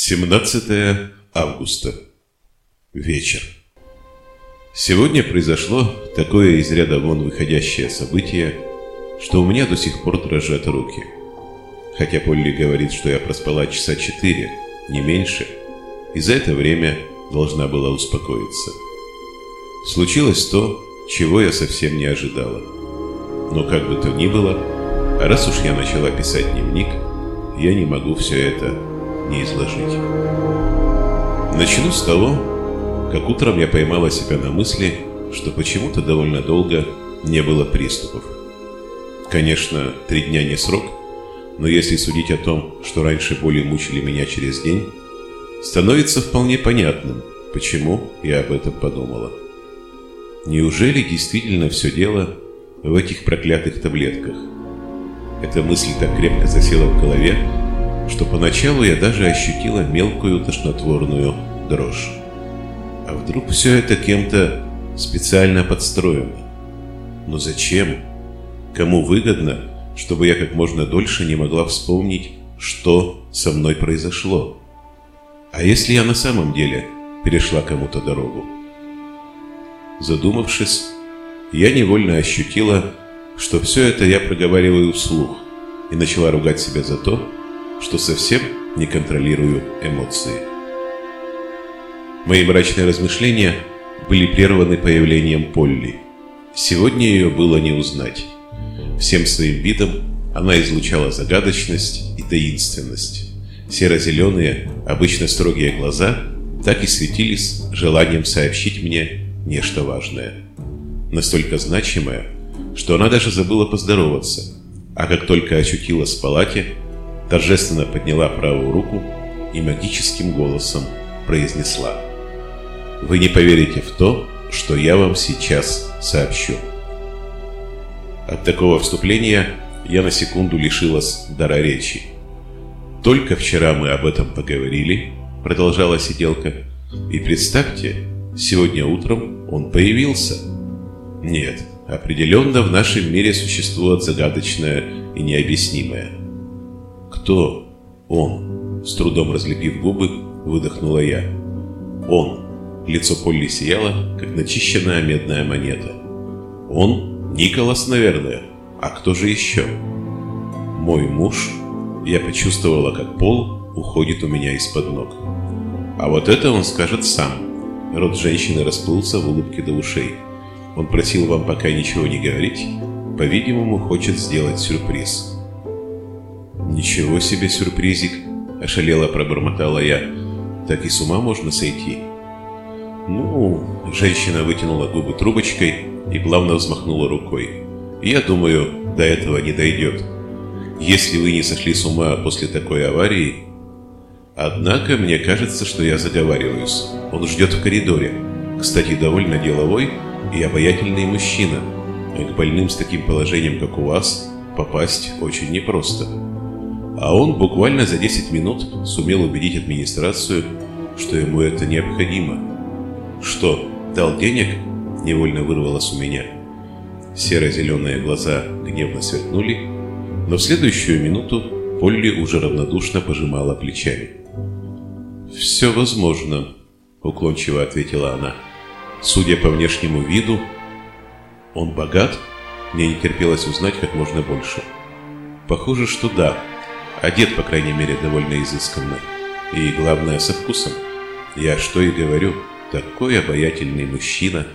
17 августа. Вечер. Сегодня произошло такое из ряда вон выходящее событие, что у меня до сих пор дрожат руки. Хотя Полли говорит, что я проспала часа четыре, не меньше, и за это время должна была успокоиться. Случилось то, чего я совсем не ожидала. Но как бы то ни было, раз уж я начала писать дневник, я не могу все это не изложить. Начну с того, как утром я поймала себя на мысли, что почему-то довольно долго не было приступов. Конечно, три дня не срок, но если судить о том, что раньше боли мучили меня через день, становится вполне понятным, почему я об этом подумала. Неужели действительно все дело в этих проклятых таблетках? Эта мысль так крепко засела в голове, что поначалу я даже ощутила мелкую тошнотворную дрожь. А вдруг все это кем-то специально подстроено? Но зачем? Кому выгодно, чтобы я как можно дольше не могла вспомнить, что со мной произошло? А если я на самом деле перешла кому-то дорогу? Задумавшись, я невольно ощутила, что все это я проговариваю вслух и начала ругать себя за то, что совсем не контролирую эмоции. Мои мрачные размышления были прерваны появлением Полли. Сегодня ее было не узнать. Всем своим видом она излучала загадочность и таинственность. Серо-зеленые, обычно строгие глаза так и светились желанием сообщить мне нечто важное. Настолько значимое, что она даже забыла поздороваться, а как только очутилась в палате, торжественно подняла правую руку и магическим голосом произнесла «Вы не поверите в то, что я вам сейчас сообщу». От такого вступления я на секунду лишилась дара речи. «Только вчера мы об этом поговорили», — продолжала сиделка, «и представьте, сегодня утром он появился». Нет, определенно в нашем мире существует загадочное и необъяснимое — «Кто он?» С трудом разлепив губы, выдохнула я. «Он». Лицо Полли сияло, как начищенная медная монета. «Он? Николас, наверное. А кто же еще?» «Мой муж?» Я почувствовала, как пол уходит у меня из-под ног. «А вот это он скажет сам». Рот женщины расплылся в улыбке до ушей. Он просил вам пока ничего не говорить. По-видимому, хочет сделать сюрприз. «Ничего себе сюрпризик!» – ошалело пробормотала я. «Так и с ума можно сойти?» «Ну...» – женщина вытянула губы трубочкой и плавно взмахнула рукой. «Я думаю, до этого не дойдет. Если вы не сошли с ума после такой аварии...» «Однако мне кажется, что я заговариваюсь. Он ждет в коридоре. Кстати, довольно деловой и обаятельный мужчина. К больным с таким положением, как у вас, попасть очень непросто». А он буквально за 10 минут сумел убедить администрацию, что ему это необходимо. «Что, дал денег?» – невольно вырвалось у меня. Серо-зеленые глаза гневно сверкнули, но в следующую минуту Полли уже равнодушно пожимала плечами. «Все возможно», – уклончиво ответила она. «Судя по внешнему виду, он богат?» Мне не терпелось узнать как можно больше. «Похоже, что да», Одет, по крайней мере, довольно изысканно. И, главное, со вкусом. Я что и говорю, такой обаятельный мужчина.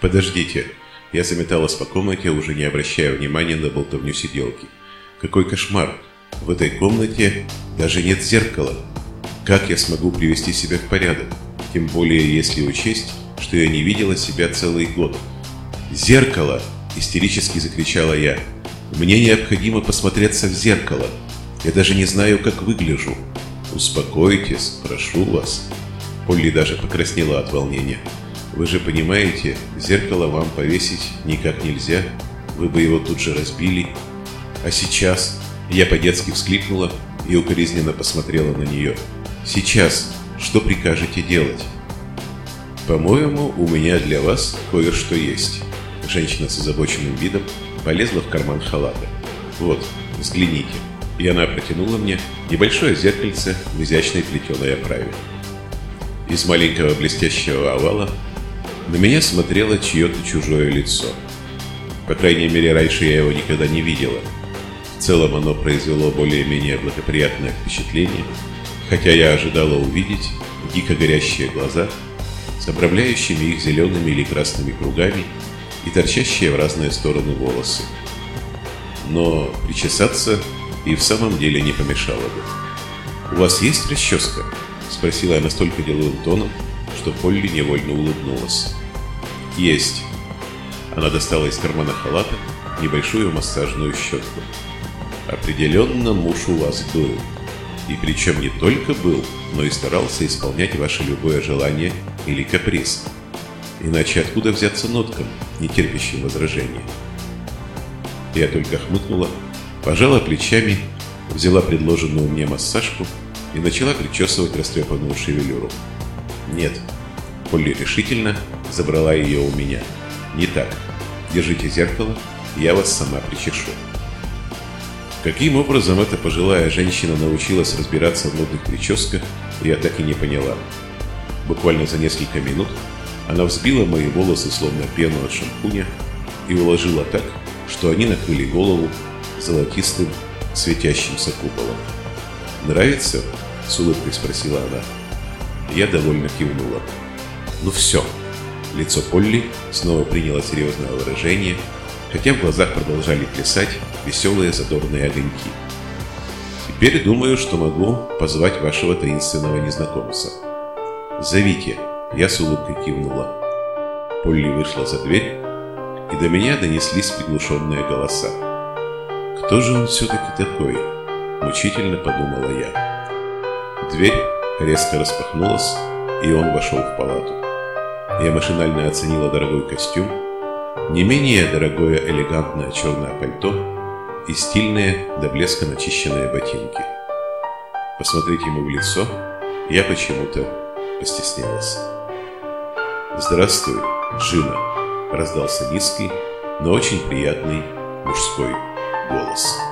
Подождите, я заметалась по комнате, уже не обращая внимания на болтовню сиделки. Какой кошмар! В этой комнате даже нет зеркала. Как я смогу привести себя в порядок? Тем более, если учесть, что я не видела себя целый год. «Зеркало!» – истерически закричала я. «Мне необходимо посмотреться в зеркало!» Я даже не знаю, как выгляжу. Успокойтесь, прошу вас. Полли даже покраснела от волнения. Вы же понимаете, зеркало вам повесить никак нельзя. Вы бы его тут же разбили. А сейчас я по-детски всклипнула и укоризненно посмотрела на нее. Сейчас что прикажете делать? По-моему, у меня для вас кое-что есть. Женщина с озабоченным видом полезла в карман халата. Вот, взгляните. И она протянула мне небольшое зеркальце в изящной плетеной оправе. Из маленького блестящего овала на меня смотрело чье-то чужое лицо. По крайней мере, раньше я его никогда не видела. В целом оно произвело более-менее благоприятное впечатление, хотя я ожидала увидеть дико горящие глаза с обрамляющими их зелеными или красными кругами и торчащие в разные стороны волосы. Но причесаться и в самом деле не помешало бы. «У вас есть расческа?» – спросила я настолько деловым тоном, что Полли невольно улыбнулась. «Есть». Она достала из кармана халата небольшую массажную щетку. «Определенно муж у вас был. И причем не только был, но и старался исполнять ваше любое желание или каприз. Иначе откуда взяться ноткам, не терпящим возражения?» Я только хмыкнула, пожала плечами, взяла предложенную мне массажку и начала причесывать растрепанную шевелюру. Нет, Полли решительно забрала ее у меня. Не так. Держите зеркало, я вас сама причешу. Каким образом эта пожилая женщина научилась разбираться в модных прическах, я так и не поняла. Буквально за несколько минут она взбила мои волосы словно пену от шампуня и уложила так, что они накрыли голову золотистым светящимся куполом. «Нравится?» – с улыбкой спросила она. Я довольно кивнула. «Ну все». Лицо Полли снова приняло серьезное выражение, хотя в глазах продолжали плясать веселые задорные огоньки. «Теперь думаю, что могу позвать вашего таинственного незнакомца». «Зовите», – я с улыбкой кивнула. Полли вышла за дверь, и до меня донеслись приглушенные голоса. «Кто же он все-таки такой?» – мучительно подумала я. Дверь резко распахнулась, и он вошел в палату. Я машинально оценила дорогой костюм, не менее дорогое элегантное черное пальто и стильные до блеска начищенные ботинки. Посмотреть ему в лицо я почему-то постеснялась. «Здравствуй, Джина!» – раздался низкий, но очень приятный мужской Wallace.